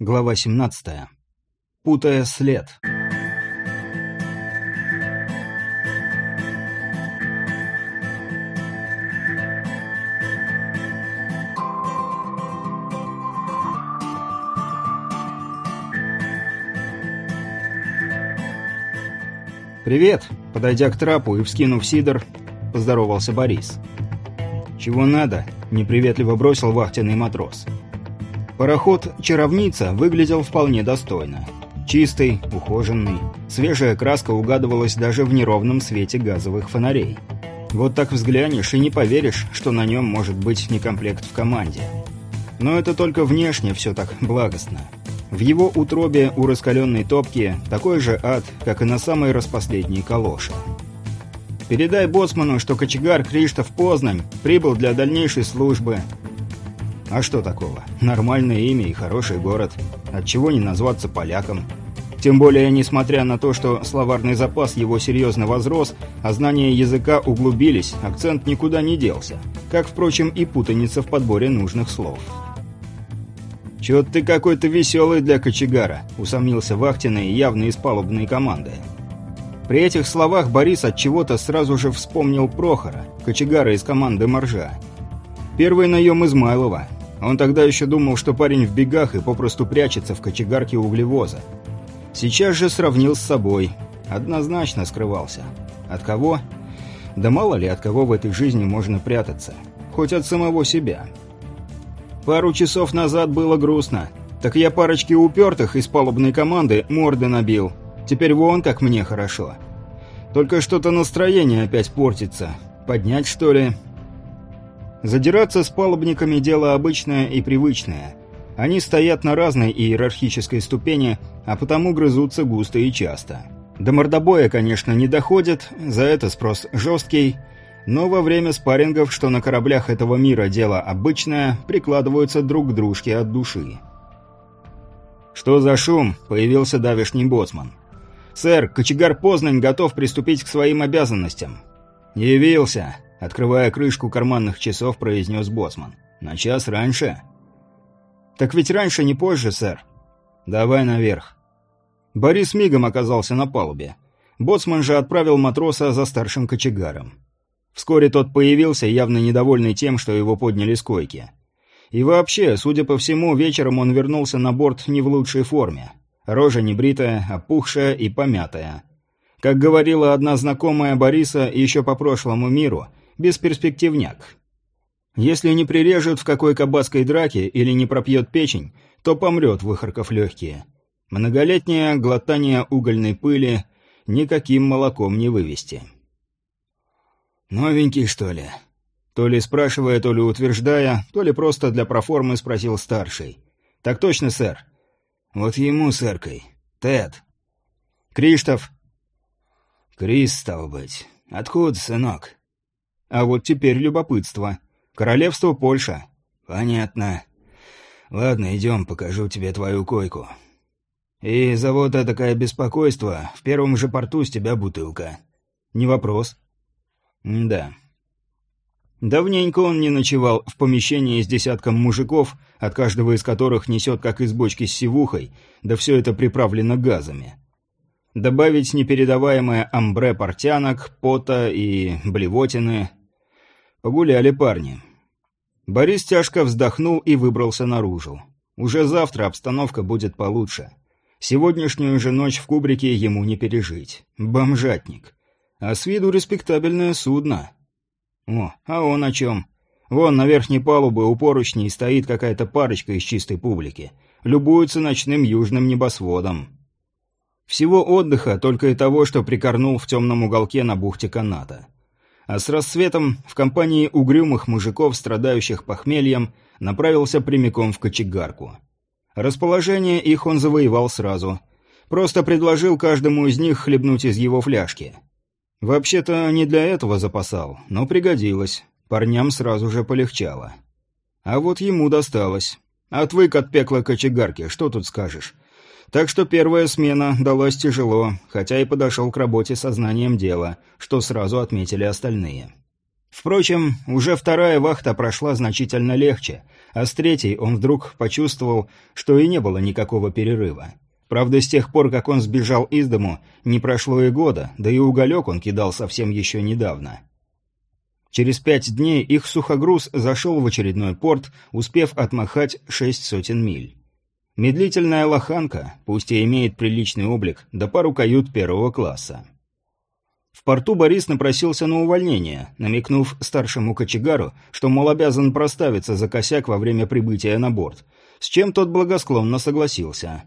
Глава 17. Путая след. «Привет!» — подойдя к трапу и вскинув сидор, поздоровался Борис. «Чего надо?» — неприветливо бросил вахтенный матрос. Пароход «Чаровница» выглядел вполне достойно. Чистый, ухоженный, свежая краска угадывалась даже в неровном свете газовых фонарей. Вот так взглянешь и не поверишь, что на нем может быть некомплект в команде. Но это только внешне все так благостно. В его утробе у раскаленной топки такой же ад, как и на самой распоследней калоше. Передай боцману, что кочегар Криштоф Познань прибыл для дальнейшей службы. А что такого? Нормальное имя и хороший город. Отчего не назваться поляком? Тем более, несмотря на то, что словарный запас его серьезно возрос, а знания языка углубились, акцент никуда не делся. Как, впрочем, и путаница в подборе нужных слов. «Чё ты какой-то веселый для кочегара», — усомнился Вахтиной, явно из палубной команды. При этих словах Борис от чего-то сразу же вспомнил Прохора, кочегара из команды Моржа. Первый наем Измайлова. Он тогда еще думал, что парень в бегах и попросту прячется в кочегарке углевоза. Сейчас же сравнил с собой. Однозначно скрывался. От кого? Да мало ли от кого в этой жизни можно прятаться. Хоть от самого себя. Пару часов назад было грустно. Так я парочке упертых из палубной команды морды набил. Теперь вон как мне хорошо. Только что-то настроение опять портится. Поднять, что ли? Задираться с палубниками – дело обычное и привычное. Они стоят на разной иерархической ступени, а потому грызутся густо и часто. До мордобоя, конечно, не доходят, за это спрос жесткий, но во время спаррингов, что на кораблях этого мира дело обычное, прикладываются друг к дружке от души. «Что за шум?» – появился давишний боцман. «Сэр, кочегар Познань готов приступить к своим обязанностям». «Явился», — открывая крышку карманных часов, произнес боцман. «На час раньше». «Так ведь раньше, не позже, сэр». «Давай наверх». Борис мигом оказался на палубе. Боцман же отправил матроса за старшим кочегаром. Вскоре тот появился, явно недовольный тем, что его подняли с койки. И вообще, судя по всему, вечером он вернулся на борт не в лучшей форме. Рожа небритая, опухшая и помятая. Как говорила одна знакомая Бориса еще по прошлому миру, бесперспективняк. Если не прирежет в какой кабацкой драке или не пропьет печень, то помрет, выхарков легкие. Многолетнее глотание угольной пыли никаким молоком не вывести. «Новенький, что ли?» То ли спрашивая, то ли утверждая, то ли просто для проформы спросил старший. «Так точно, сэр. Вот ему, сэркой. Тед. Криштоф. Крис, стал быть. Откуда, сынок? А вот теперь любопытство. Королевство Польша. Понятно. Ладно, идем, покажу тебе твою койку. И за вот такое беспокойство в первом же порту с тебя бутылка. Не вопрос. М да. Давненько он не ночевал в помещении с десятком мужиков, от каждого из которых несет как из бочки с сивухой, да все это приправлено газами. Добавить непередаваемое амбре портянок, пота и блевотины. Погуляли парни. Борис тяжко вздохнул и выбрался наружу. Уже завтра обстановка будет получше. Сегодняшнюю же ночь в кубрике ему не пережить. Бомжатник. А с виду респектабельное судно. О, а он о чем? Вон на верхней палубе у поручней стоит какая-то парочка из чистой публики. Любуются ночным южным небосводом. Всего отдыха, только и того, что прикорнул в темном уголке на бухте каната. А с рассветом в компании угрюмых мужиков, страдающих похмельем, направился прямиком в кочегарку. Расположение их он завоевал сразу. Просто предложил каждому из них хлебнуть из его фляжки – Вообще-то не для этого запасал, но пригодилось. Парням сразу же полегчало. А вот ему досталось. Отвык от пекла кочегарки, что тут скажешь. Так что первая смена далась тяжело, хотя и подошел к работе со знанием дела, что сразу отметили остальные. Впрочем, уже вторая вахта прошла значительно легче, а с третьей он вдруг почувствовал, что и не было никакого перерыва. Правда, с тех пор, как он сбежал из дому, не прошло и года, да и уголек он кидал совсем еще недавно. Через пять дней их сухогруз зашел в очередной порт, успев отмахать шесть сотен миль. Медлительная лоханка, пусть и имеет приличный облик, да пару кают первого класса. В порту Борис напросился на увольнение, намекнув старшему кочегару, что, мол, обязан проставиться за косяк во время прибытия на борт, с чем тот благосклонно согласился.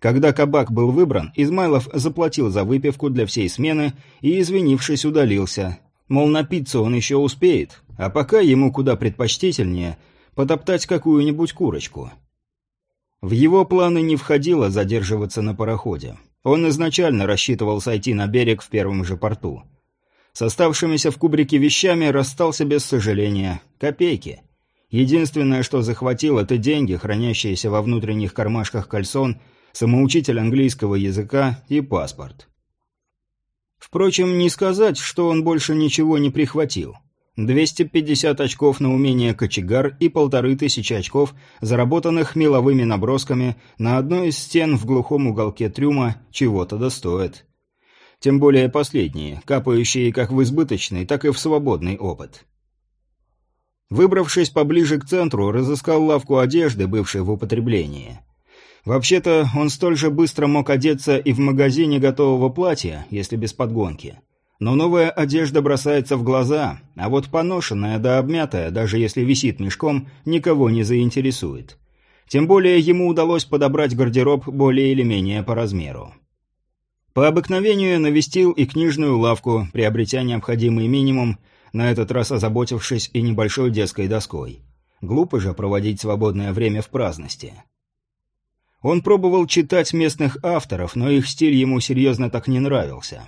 Когда кабак был выбран, Измайлов заплатил за выпивку для всей смены и, извинившись, удалился. Мол, напиться он еще успеет, а пока ему куда предпочтительнее потоптать какую-нибудь курочку. В его планы не входило задерживаться на пароходе. Он изначально рассчитывал сойти на берег в первом же порту. С оставшимися в кубрике вещами расстался без сожаления. Копейки. Единственное, что захватил, это деньги, хранящиеся во внутренних кармашках кальсон, самоучитель английского языка и паспорт. Впрочем, не сказать, что он больше ничего не прихватил. 250 очков на умение кочегар и полторы тысячи очков, заработанных меловыми набросками на одной из стен в глухом уголке трюма, чего-то достоит. Тем более последние, капающие как в избыточный, так и в свободный опыт. Выбравшись поближе к центру, разыскал лавку одежды, бывшей в употреблении. Вообще-то, он столь же быстро мог одеться и в магазине готового платья, если без подгонки. Но новая одежда бросается в глаза, а вот поношенная да обмятая, даже если висит мешком, никого не заинтересует. Тем более ему удалось подобрать гардероб более или менее по размеру. По обыкновению навестил и книжную лавку, приобретя необходимый минимум, на этот раз озаботившись и небольшой детской доской. Глупо же проводить свободное время в праздности. Он пробовал читать местных авторов, но их стиль ему серьезно так не нравился.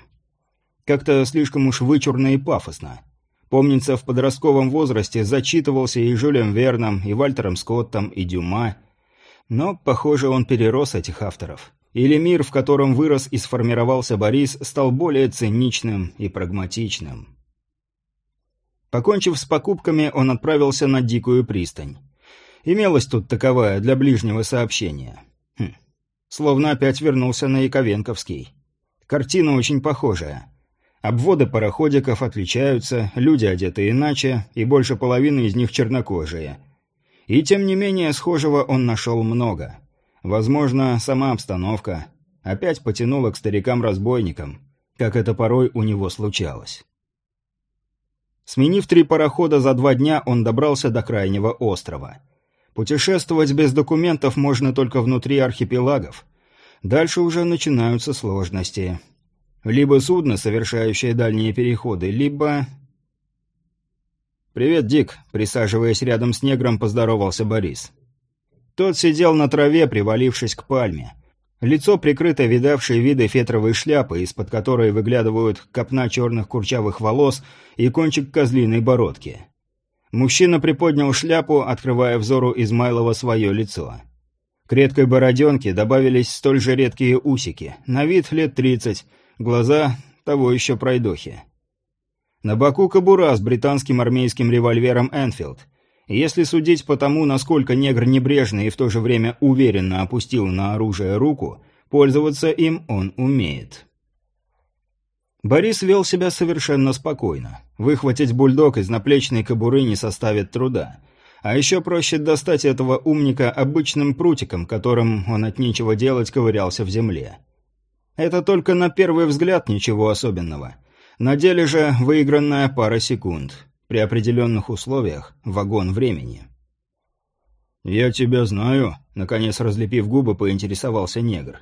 Как-то слишком уж вычурно и пафосно. Помнится, в подростковом возрасте зачитывался и Жюлем Верном, и Вальтером Скоттом, и Дюма. Но, похоже, он перерос этих авторов. Или мир, в котором вырос и сформировался Борис, стал более циничным и прагматичным. Покончив с покупками, он отправился на Дикую пристань. Имелась тут таковая для ближнего сообщения. Хм. Словно опять вернулся на Яковенковский. Картина очень похожая. Обводы пароходиков отличаются, люди одеты иначе, и больше половины из них чернокожие. И тем не менее, схожего он нашел много. Возможно, сама обстановка опять потянула к старикам-разбойникам, как это порой у него случалось. Сменив три парохода за два дня, он добрался до крайнего острова. Путешествовать без документов можно только внутри архипелагов. Дальше уже начинаются сложности. Либо судно, совершающее дальние переходы, либо... «Привет, Дик», — присаживаясь рядом с негром, поздоровался Борис. Тот сидел на траве, привалившись к пальме. Лицо прикрыто видавшей виды фетровой шляпы, из-под которой выглядывают копна черных курчавых волос и кончик козлиной бородки. Мужчина приподнял шляпу, открывая взору Измайлова свое лицо. К редкой бороденке добавились столь же редкие усики, на вид лет тридцать, Глаза того еще пройдохи. На боку кобура с британским армейским револьвером «Энфилд». Если судить по тому, насколько негр небрежно и в то же время уверенно опустил на оружие руку, пользоваться им он умеет. Борис вел себя совершенно спокойно. Выхватить бульдог из наплечной кобуры не составит труда. А еще проще достать этого умника обычным прутиком, которым он от нечего делать ковырялся в земле. Это только на первый взгляд ничего особенного. На деле же выигранная пара секунд. При определенных условиях – вагон времени. «Я тебя знаю», – наконец разлепив губы, поинтересовался негр.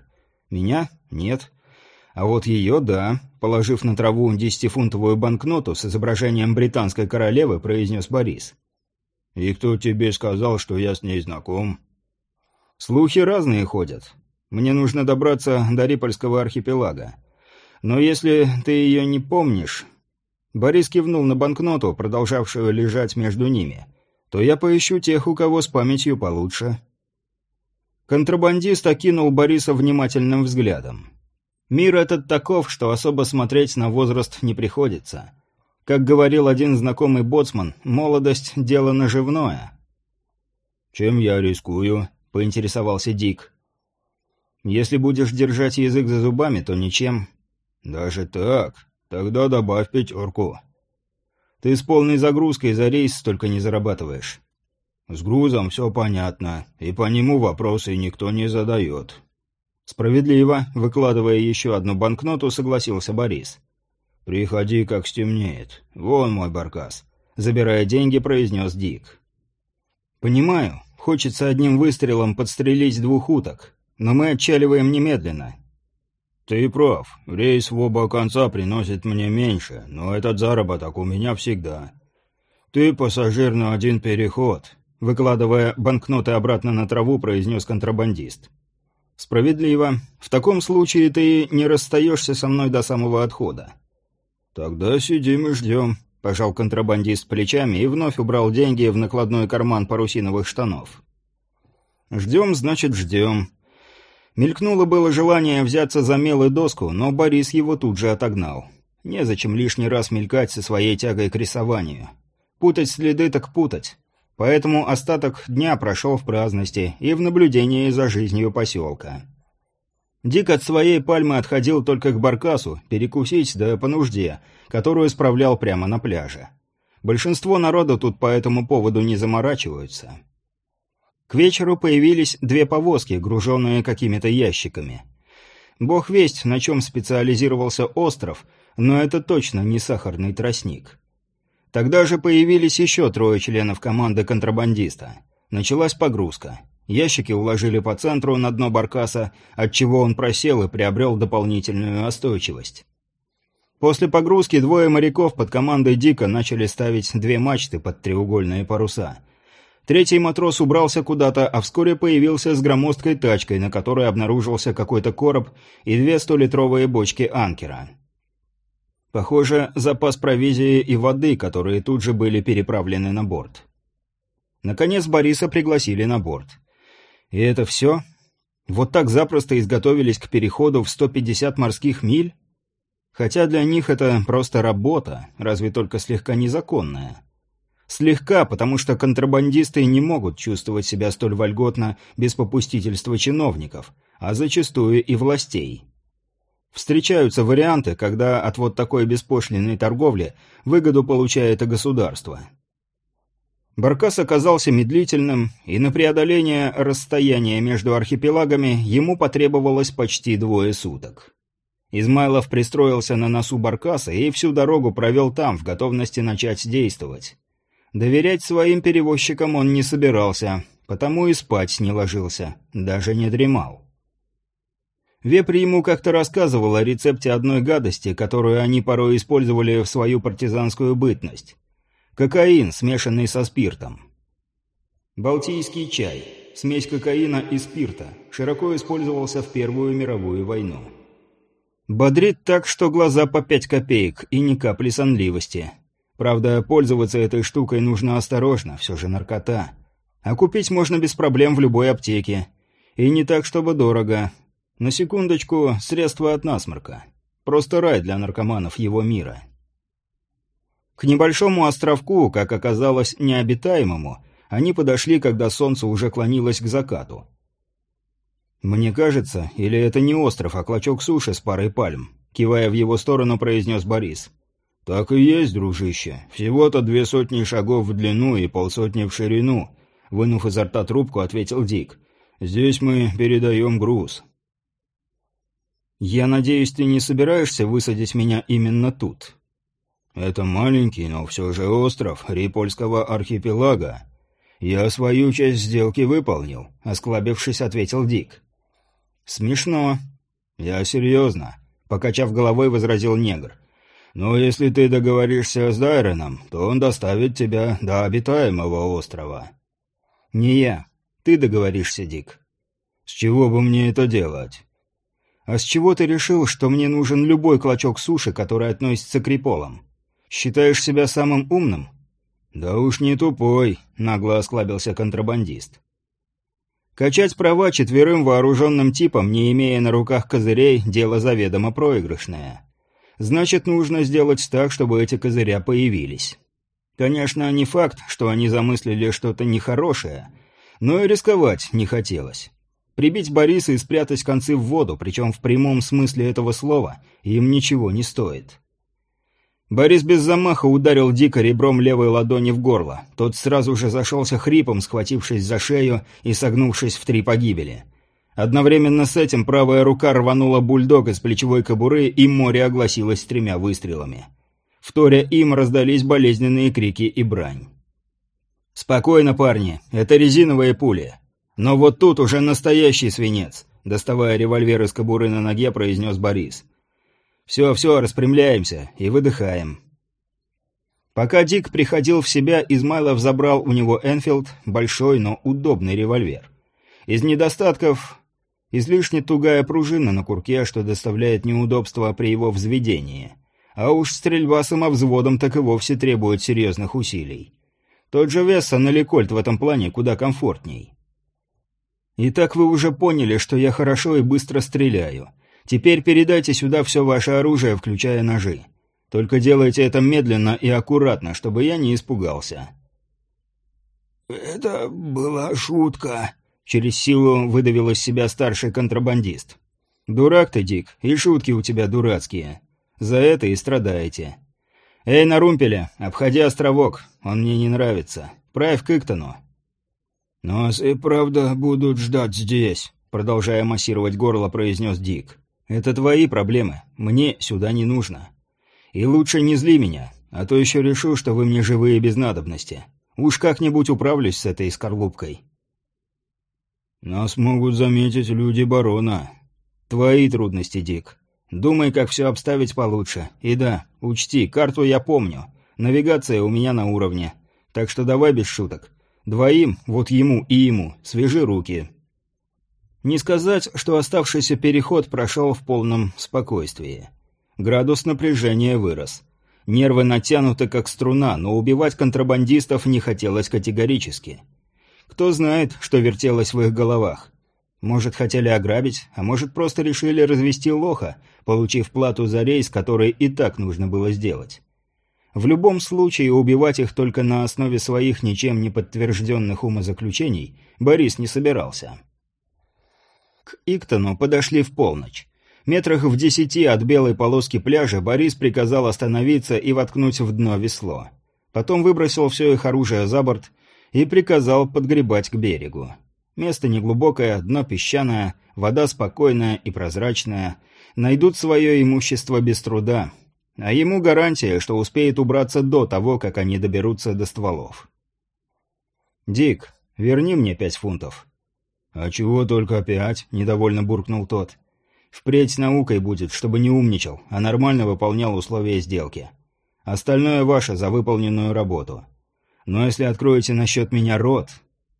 «Меня? Нет. А вот ее – да», – положив на траву десятифунтовую банкноту с изображением британской королевы, произнес Борис. «И кто тебе сказал, что я с ней знаком?» «Слухи разные ходят. Мне нужно добраться до Рипольского архипелага. Но если ты ее не помнишь...» Борис кивнул на банкноту, продолжавшую лежать между ними. «То я поищу тех, у кого с памятью получше». Контрабандист окинул Бориса внимательным взглядом. Мир этот таков, что особо смотреть на возраст не приходится. Как говорил один знакомый боцман, молодость – дело наживное. «Чем я рискую?» – поинтересовался Дик. «Если будешь держать язык за зубами, то ничем». «Даже так? Тогда добавь пятерку». «Ты с полной загрузкой за рейс столько не зарабатываешь». «С грузом все понятно, и по нему вопросы никто не задает». Справедливо, выкладывая еще одну банкноту, согласился Борис. «Приходи, как стемнеет. Вон мой баркас», — забирая деньги, произнес Дик. «Понимаю, хочется одним выстрелом подстрелить двух уток, но мы отчаливаем немедленно». «Ты прав. Рейс в оба конца приносит мне меньше, но этот заработок у меня всегда. Ты пассажир на один переход», — выкладывая банкноты обратно на траву, произнес контрабандист. «Справедливо. В таком случае ты не расстаешься со мной до самого отхода». «Тогда сидим и ждем», — пожал контрабандист плечами и вновь убрал деньги в накладной карман парусиновых штанов. «Ждем, значит, ждем». Мелькнуло было желание взяться за мел и доску, но Борис его тут же отогнал. Незачем лишний раз мелькать со своей тягой к рисованию. Путать следы так путать. Поэтому остаток дня прошел в праздности и в наблюдении за жизнью поселка. Дик от своей пальмы отходил только к баркасу, перекусить да по нужде, которую справлял прямо на пляже. Большинство народа тут по этому поводу не заморачиваются. К вечеру появились две повозки, груженные какими-то ящиками. Бог весть, на чем специализировался остров, но это точно не сахарный тростник. Тогда же появились еще трое членов команды контрабандиста. Началась погрузка. Ящики уложили по центру на дно баркаса, отчего он просел и приобрел дополнительную остойчивость. После погрузки двое моряков под командой Дика начали ставить две мачты под треугольные паруса. Третий матрос убрался куда-то, а вскоре появился с громоздкой тачкой, на которой обнаружился какой-то короб и две столитровые бочки анкера. Похоже, запас провизии и воды, которые тут же были переправлены на борт. Наконец Бориса пригласили на борт. И это все? Вот так запросто изготовились к переходу в 150 морских миль? Хотя для них это просто работа, разве только слегка незаконная. Слегка, потому что контрабандисты не могут чувствовать себя столь вольготно без попустительства чиновников, а зачастую и властей. Встречаются варианты, когда от вот такой беспошлинной торговли выгоду получает и государство. Баркас оказался медлительным, и на преодоление расстояния между архипелагами ему потребовалось почти двое суток. Измайлов пристроился на носу Баркаса и всю дорогу провел там, в готовности начать действовать. Доверять своим перевозчикам он не собирался, потому и спать не ложился, даже не дремал. Вепри ему как-то рассказывал о рецепте одной гадости, которую они порой использовали в свою партизанскую бытность. Кокаин, смешанный со спиртом. Балтийский чай. Смесь кокаина и спирта. Широко использовался в Первую мировую войну. Бодрит так, что глаза по пять копеек и ни капли сонливости. Правда, пользоваться этой штукой нужно осторожно, все же наркота. А купить можно без проблем в любой аптеке. И не так, чтобы дорого. На секундочку, средство от насморка. Просто рай для наркоманов его мира. К небольшому островку, как оказалось, необитаемому, они подошли, когда солнце уже клонилось к закату. «Мне кажется, или это не остров, а клочок суши с парой пальм?» Кивая в его сторону, произнес Борис. «Так и есть, дружище. Всего-то две сотни шагов в длину и полсотни в ширину», вынув изо рта трубку, ответил Дик. «Здесь мы передаем груз». «Я надеюсь, ты не собираешься высадить меня именно тут?» Это маленький, но все же остров Рипольского архипелага. Я свою часть сделки выполнил, осклабившись, ответил Дик. Смешно. Я серьезно, покачав головой, возразил негр. Но если ты договоришься с Дайроном, то он доставит тебя до обитаемого острова. Не я. Ты договоришься, Дик. С чего бы мне это делать? А с чего ты решил, что мне нужен любой клочок суши, который относится к Риполам? Считаешь себя самым умным?» «Да уж не тупой», — нагло осклабился контрабандист. Качать права четверым вооруженным типам, не имея на руках козырей, дело заведомо проигрышное. Значит, нужно сделать так, чтобы эти козыря появились. Конечно, не факт, что они замыслили что-то нехорошее, но и рисковать не хотелось. Прибить Бориса и спрятать концы в воду, причем в прямом смысле этого слова, им ничего не стоит. Борис без замаха ударил дико ребром левой ладони в горло. Тот сразу же зашелся хрипом, схватившись за шею и согнувшись в три погибели. Одновременно с этим правая рука рванула бульдог из плечевой кобуры, и море огласилось тремя выстрелами. Вторя им раздались болезненные крики и брань. «Спокойно, парни, это резиновые пули. Но вот тут уже настоящий свинец», — доставая револьвер из кобуры на ноге, произнес Борис. «Все, все, распрямляемся и выдыхаем». Пока Дик приходил в себя, Измайлов забрал у него Энфилд, большой, но удобный револьвер. Из недостатков излишне тугая пружина на курке, что доставляет неудобства при его взведении. А уж стрельба самовзводом так и вовсе требует серьезных усилий. Тот же Вессон или Кольт в этом плане куда комфортней. Итак, вы уже поняли, что я хорошо и быстро стреляю. Теперь передайте сюда все ваше оружие, включая ножи. Только делайте это медленно и аккуратно, чтобы я не испугался». «Это была шутка», — через силу выдавил из себя старший контрабандист. «Дурак ты, Дик, и шутки у тебя дурацкие. За это и страдаете. Эй, на румпеле, обходи островок, он мне не нравится. Правь к Иктону». «Нас и правда будут ждать здесь», — продолжая массировать горло, произнес Дик. «Это твои проблемы. Мне сюда не нужно. И лучше не зли меня, а то еще решу, что вы мне живые без надобности. Уж как-нибудь управлюсь с этой скорлупкой». «Нас могут заметить люди барона». «Твои трудности, Дик. Думай, как все обставить получше. И да, учти, карту я помню. Навигация у меня на уровне. Так что давай без шуток. Двоим, вот ему и ему, свежи руки. Не сказать, что оставшийся переход прошел в полном спокойствии. Градус напряжения вырос. Нервы натянуты как струна, но убивать контрабандистов не хотелось категорически. Кто знает, что вертелось в их головах. Может, хотели ограбить, а может, просто решили развести лоха, получив плату за рейс, который и так нужно было сделать. В любом случае, убивать их только на основе своих ничем не подтвержденных умозаключений Борис не собирался. К Иктону подошли в полночь. Метрах в десяти от белой полоски пляжа Борис приказал остановиться и воткнуть в дно весло. Потом выбросил все их оружие за борт и приказал подгребать к берегу. Место неглубокое, дно песчаное, вода спокойная и прозрачная. Найдут свое имущество без труда, а ему гарантия, что успеет убраться до того, как они доберутся до стволов. «Дик, верни мне пять фунтов». «А чего только пять?» – недовольно буркнул тот. «Впредь наукой будет, чтобы не умничал, а нормально выполнял условия сделки. Остальное ваше за выполненную работу. Но если откроете насчет меня рот,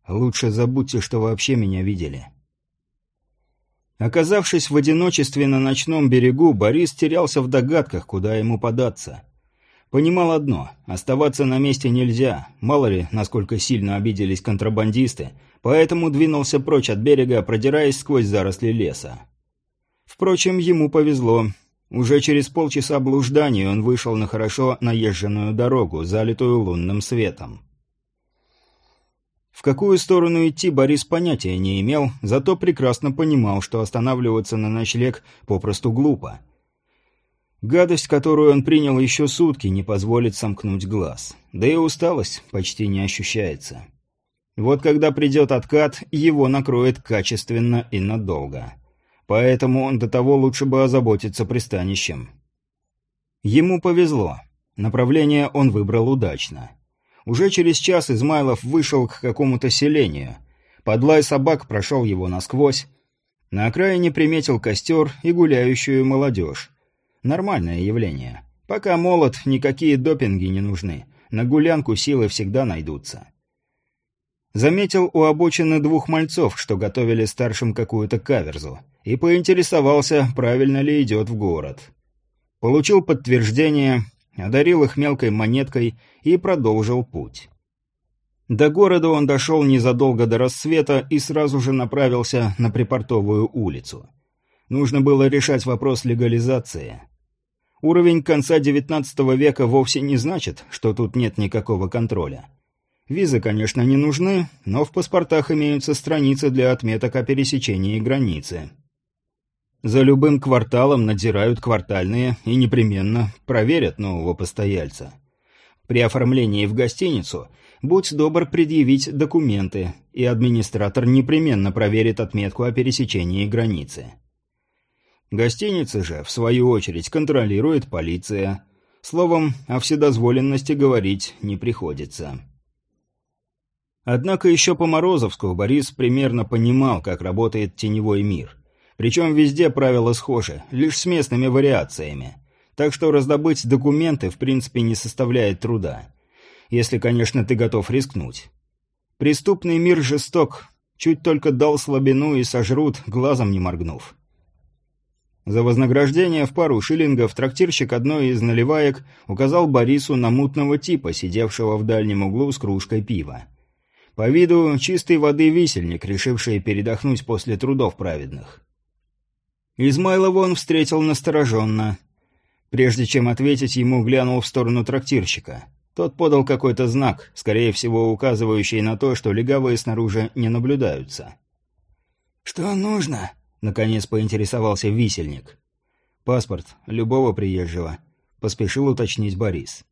лучше забудьте, что вообще меня видели». Оказавшись в одиночестве на ночном берегу, Борис терялся в догадках, куда ему податься. Понимал одно – оставаться на месте нельзя, мало ли, насколько сильно обиделись контрабандисты, поэтому двинулся прочь от берега, продираясь сквозь заросли леса. Впрочем, ему повезло. Уже через полчаса блужданий он вышел на хорошо наезженную дорогу, залитую лунным светом. В какую сторону идти Борис понятия не имел, зато прекрасно понимал, что останавливаться на ночлег попросту глупо. Гадость, которую он принял еще сутки, не позволит сомкнуть глаз. Да и усталость почти не ощущается. Вот когда придет откат, его накроет качественно и надолго. Поэтому он до того лучше бы озаботиться пристанищем. Ему повезло. Направление он выбрал удачно. Уже через час Измайлов вышел к какому-то селению. Подлай собак прошел его насквозь. На окраине приметил костер и гуляющую молодежь. Нормальное явление. Пока молод, никакие допинги не нужны. На гулянку силы всегда найдутся. Заметил у обочины двух мальцов, что готовили старшим какую-то каверзу, и поинтересовался, правильно ли идет в город. Получил подтверждение, одарил их мелкой монеткой и продолжил путь. До города он дошел незадолго до рассвета и сразу же направился на припортовую улицу. Нужно было решать вопрос легализации. Уровень конца XIX века вовсе не значит, что тут нет никакого контроля. Визы, конечно, не нужны, но в паспортах имеются страницы для отметок о пересечении границы. За любым кварталом надзирают квартальные и непременно проверят нового постояльца. При оформлении в гостиницу будь добр предъявить документы, и администратор непременно проверит отметку о пересечении границы. Гостиницы же, в свою очередь, контролирует полиция. Словом, о вседозволенности говорить не приходится. Однако еще по Морозовску Борис примерно понимал, как работает теневой мир – причем везде правила схожи, лишь с местными вариациями. Так что раздобыть документы в принципе не составляет труда. Если, конечно, ты готов рискнуть. Преступный мир жесток. Чуть только дал слабину и сожрут, глазом не моргнув. За вознаграждение в пару шиллингов трактирщик одной из наливаек указал Борису на мутного типа, сидевшего в дальнем углу с кружкой пива. По виду чистой воды висельник, решивший передохнуть после трудов праведных. Измайлова он встретил настороженно. Прежде чем ответить, ему глянул в сторону трактирщика. Тот подал какой-то знак, скорее всего, указывающий на то, что легавые снаружи не наблюдаются. «Что нужно?» — наконец поинтересовался висельник. «Паспорт любого приезжего», — поспешил уточнить Борис.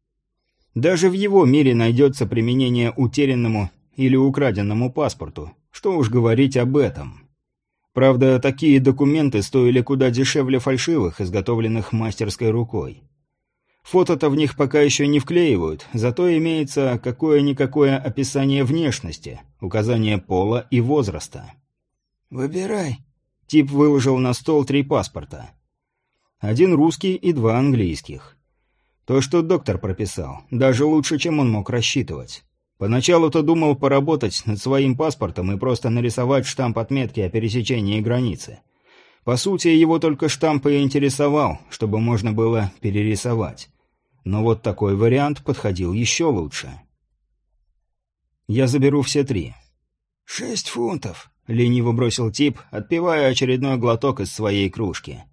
«Даже в его мире найдется применение утерянному или украденному паспорту. Что уж говорить об этом». Правда, такие документы стоили куда дешевле фальшивых, изготовленных мастерской рукой. Фото-то в них пока еще не вклеивают, зато имеется какое-никакое описание внешности, указание пола и возраста. «Выбирай». Тип выложил на стол три паспорта. Один русский и два английских. То, что доктор прописал, даже лучше, чем он мог рассчитывать. Поначалу-то думал поработать над своим паспортом и просто нарисовать штамп отметки о пересечении границы. По сути, его только штамп и интересовал, чтобы можно было перерисовать. Но вот такой вариант подходил еще лучше. «Я заберу все три». «Шесть фунтов», — лениво бросил тип, отпивая очередной глоток из своей кружки.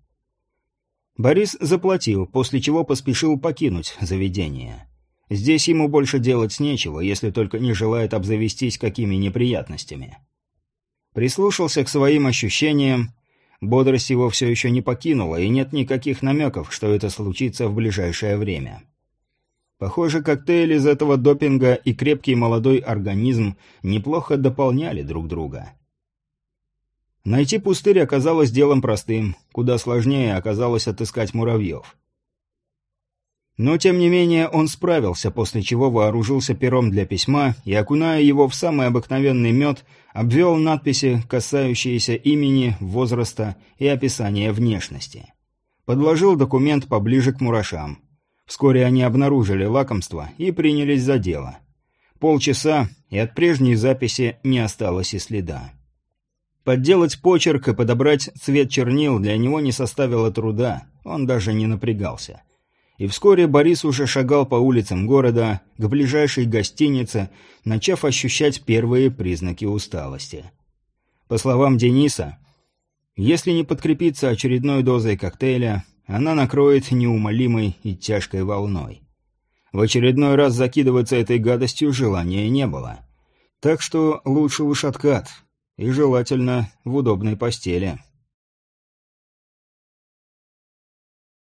Борис заплатил, после чего поспешил покинуть заведение. Здесь ему больше делать нечего, если только не желает обзавестись какими неприятностями. Прислушался к своим ощущениям. Бодрость его все еще не покинула, и нет никаких намеков, что это случится в ближайшее время. Похоже, коктейль из этого допинга и крепкий молодой организм неплохо дополняли друг друга. Найти пустырь оказалось делом простым, куда сложнее оказалось отыскать муравьев. Но, тем не менее, он справился, после чего вооружился пером для письма и, окуная его в самый обыкновенный мед, обвел надписи, касающиеся имени, возраста и описания внешности. Подложил документ поближе к мурашам. Вскоре они обнаружили лакомство и принялись за дело. Полчаса, и от прежней записи не осталось и следа. Подделать почерк и подобрать цвет чернил для него не составило труда, он даже не напрягался и вскоре Борис уже шагал по улицам города к ближайшей гостинице, начав ощущать первые признаки усталости. По словам Дениса, если не подкрепиться очередной дозой коктейля, она накроет неумолимой и тяжкой волной. В очередной раз закидываться этой гадостью желания не было. Так что лучше уж откат, и желательно в удобной постели.